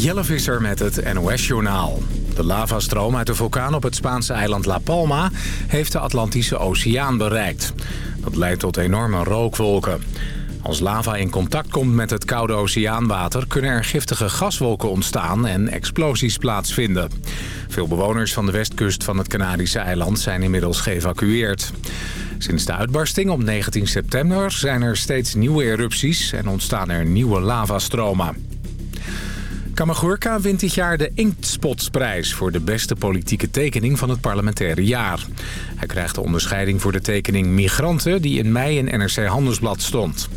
Jelle Visser met het NOS-journaal. De lavastroom uit de vulkaan op het Spaanse eiland La Palma... heeft de Atlantische Oceaan bereikt. Dat leidt tot enorme rookwolken. Als lava in contact komt met het koude oceaanwater... kunnen er giftige gaswolken ontstaan en explosies plaatsvinden. Veel bewoners van de westkust van het Canadische eiland zijn inmiddels geëvacueerd. Sinds de uitbarsting op 19 september zijn er steeds nieuwe erupties... en ontstaan er nieuwe lavastromen. Kamagurka wint dit jaar de Inktspotsprijs voor de beste politieke tekening van het parlementaire jaar. Hij krijgt de onderscheiding voor de tekening Migranten die in mei in NRC Handelsblad stond.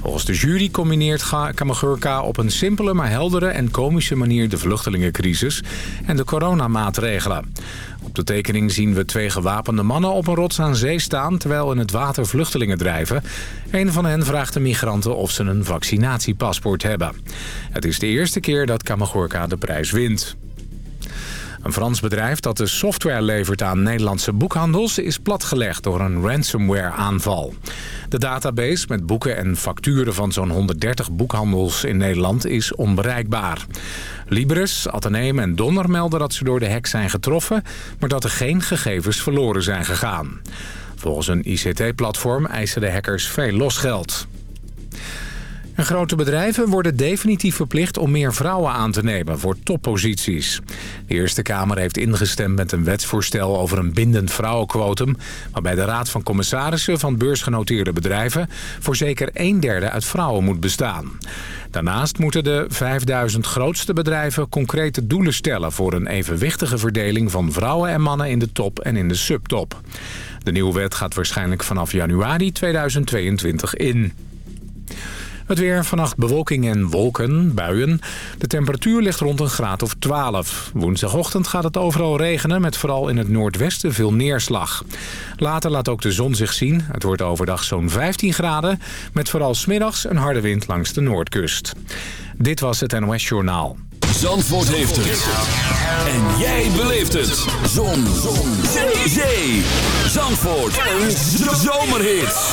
Volgens de jury combineert Kamagurka op een simpele maar heldere en komische manier de vluchtelingencrisis en de coronamaatregelen. Op de tekening zien we twee gewapende mannen op een rots aan zee staan... terwijl in het water vluchtelingen drijven. Een van hen vraagt de migranten of ze een vaccinatiepaspoort hebben. Het is de eerste keer dat Kamagorka de prijs wint. Een Frans bedrijf dat de software levert aan Nederlandse boekhandels... is platgelegd door een ransomware-aanval. De database met boeken en facturen van zo'n 130 boekhandels in Nederland is onbereikbaar. Libris, Atheneum en Donner melden dat ze door de hack zijn getroffen... maar dat er geen gegevens verloren zijn gegaan. Volgens een ICT-platform eisen de hackers veel losgeld. Grote bedrijven worden definitief verplicht om meer vrouwen aan te nemen voor topposities. De Eerste Kamer heeft ingestemd met een wetsvoorstel over een bindend vrouwenquotum... waarbij de Raad van Commissarissen van beursgenoteerde bedrijven... voor zeker een derde uit vrouwen moet bestaan. Daarnaast moeten de 5000 grootste bedrijven concrete doelen stellen... voor een evenwichtige verdeling van vrouwen en mannen in de top en in de subtop. De nieuwe wet gaat waarschijnlijk vanaf januari 2022 in. Het weer, vannacht bewolking en wolken, buien. De temperatuur ligt rond een graad of 12. Woensdagochtend gaat het overal regenen met vooral in het noordwesten veel neerslag. Later laat ook de zon zich zien. Het wordt overdag zo'n 15 graden met vooral smiddags een harde wind langs de noordkust. Dit was het NOS Journaal. Zandvoort heeft het. En jij beleeft het. Zon. zon. Zee. Zandvoort. Een zomerhit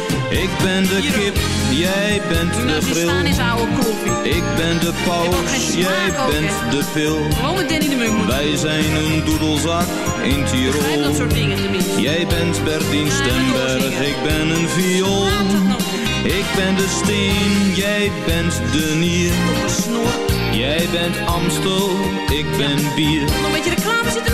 Ik ben de kip, jij bent de Nou, die staan grill. is oude koffie. Ik ben de paus, geen jij bent de pil. Gewoon met Danny de Munk. Wij zijn een doedelzak in dat Tirol. soort dingen tenminste. Jij bent Bertien Ja, Stemberg, ik ben een viool. Ik ben de steen, jij bent de nier. Jij bent Amstel, ik ben bier. Nog een beetje reclame zitten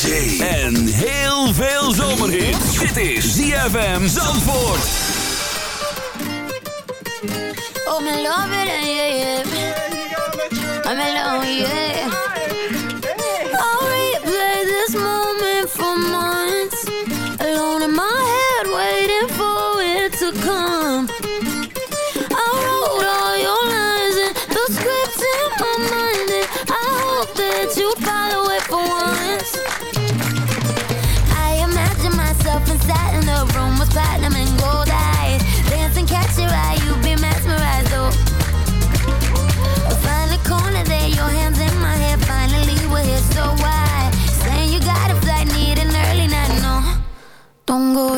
Zee en heel veel zomerhit. Dit is ZFM Zandvoort. Oh, me love it, yeah, yeah. I'm alone, yeah. Don't go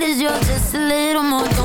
Is you're just a little more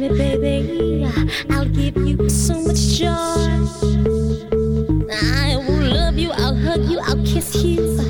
me, baby. I'll give you so much joy. I will love you, I'll hug you, I'll kiss you.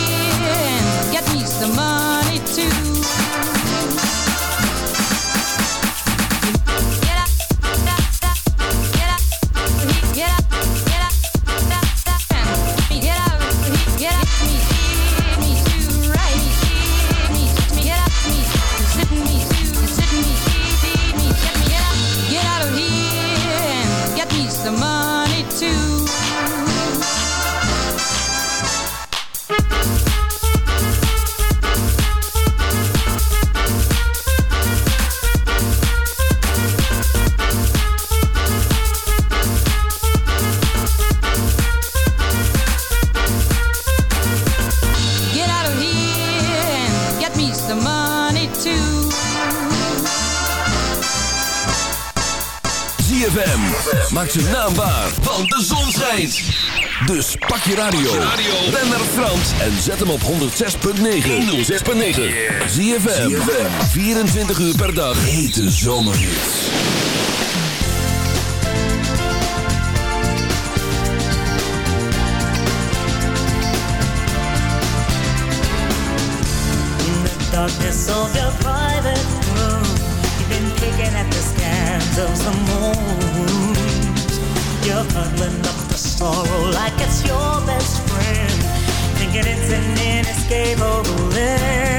Pak je radio. Ben naar Frans en zet hem op 106.9. 106.9. Zie je 24 uur per dag. Hete zomerhits. In the darkness of your private room, you've been picking at the scans of the moon. You're cuddling up the sorrow like it's your best friend, thinking it's an inescapable end.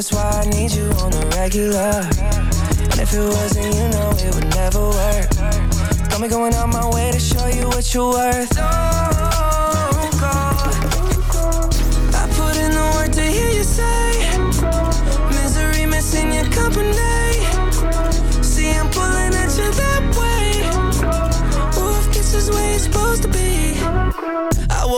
That's why I need you on the regular. And if it wasn't, you know it would never work. Got me going out my way to show you what you're worth. Oh.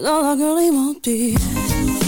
No, that girl, he won't be.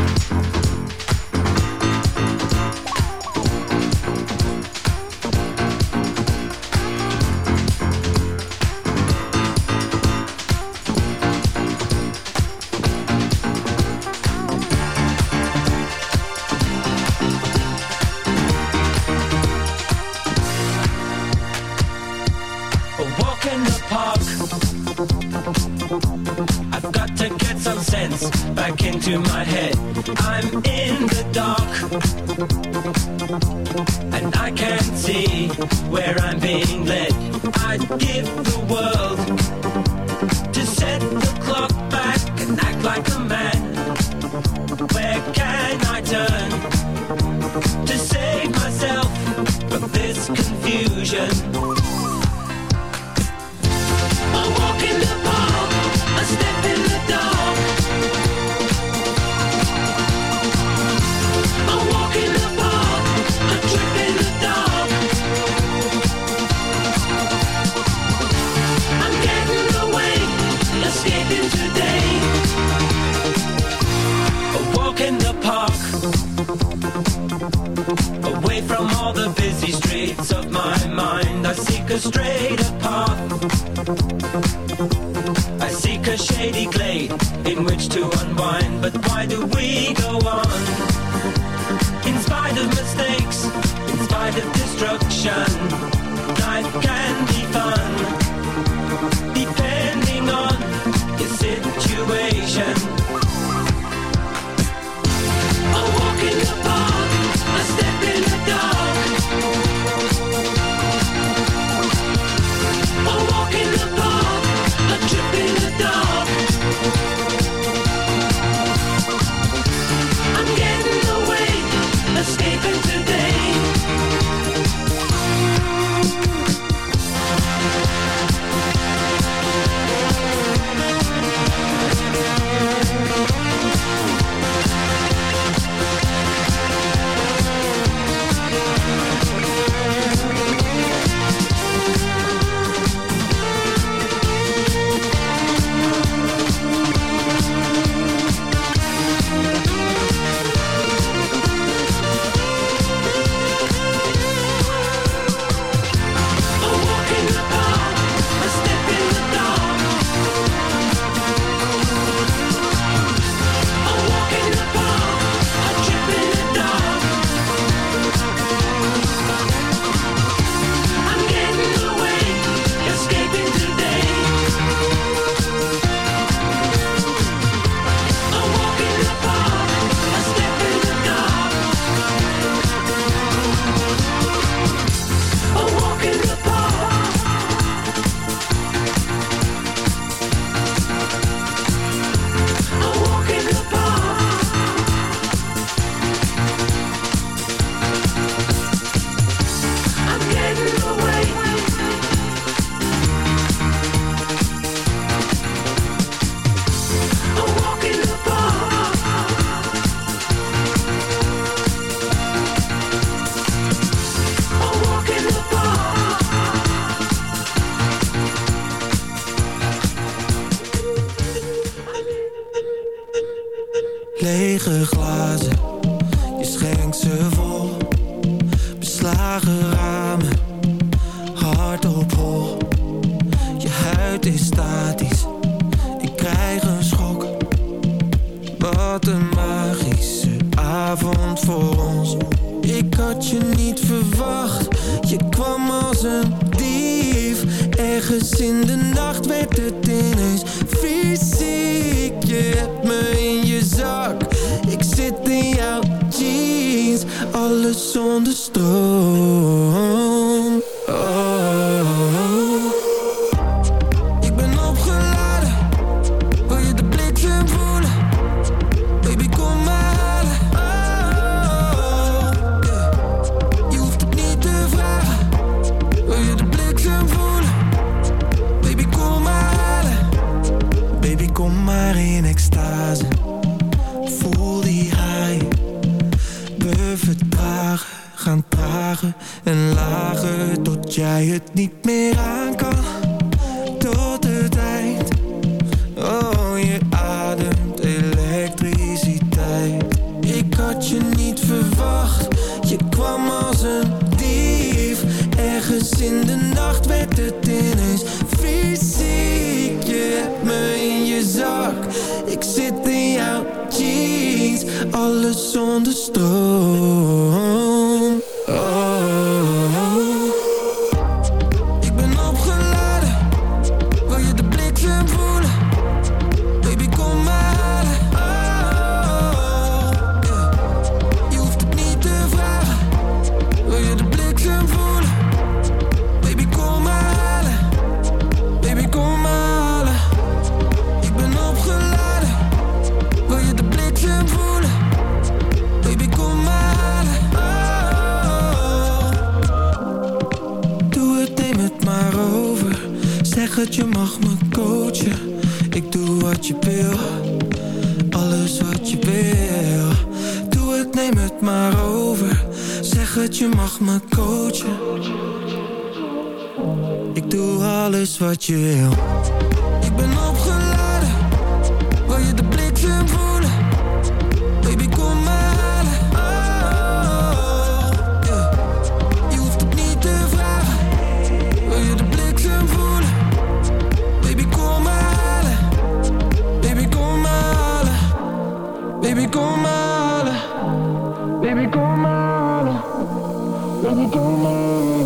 Baby, come on. Baby, come on.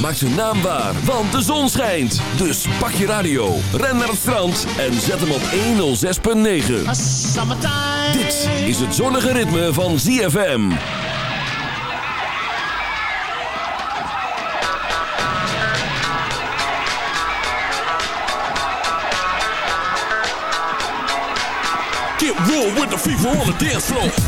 Maakt zijn naam waar, want de zon schijnt. Dus pak je radio, ren naar het strand en zet hem op 106.9. Dit is het zonnige ritme van ZFM. Get real with the fever on the dance floor.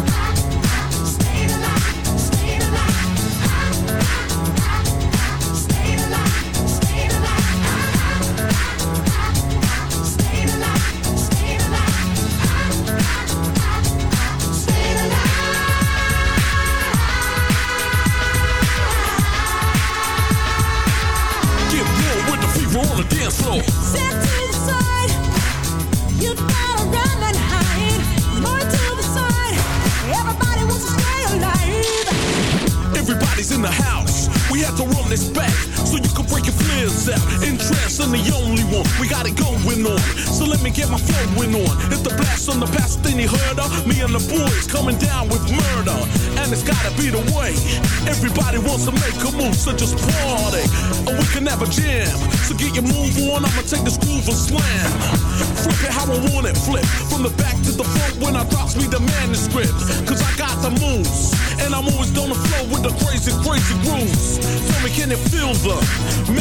Everybody's in the house. We had to run this back Interest in the only one. We got it going on. So let me get my flowing on. Hit the blast on the past, then he heard her. Me and the boys coming down with murder. And it's gotta be the way. Everybody wants to make a move, so just party. And we can have a jam. So get your move on, I'ma take this groove and slam. Flip it how I want it, flip. From the back to the front when I drops me the manuscript. Cause I got the moves. And I'm always gonna flow with the crazy, crazy grooves. Tell me, can it feel the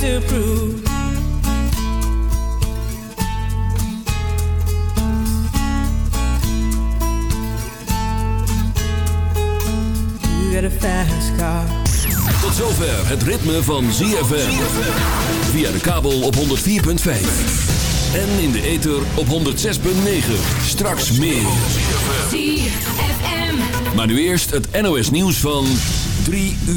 To prove. You get a fast car. Tot zover het ritme van ZFM. Via de kabel op 104.5. En in de ether op 106.9. Straks meer. ZFM. Maar nu eerst het NOS nieuws van 3 uur.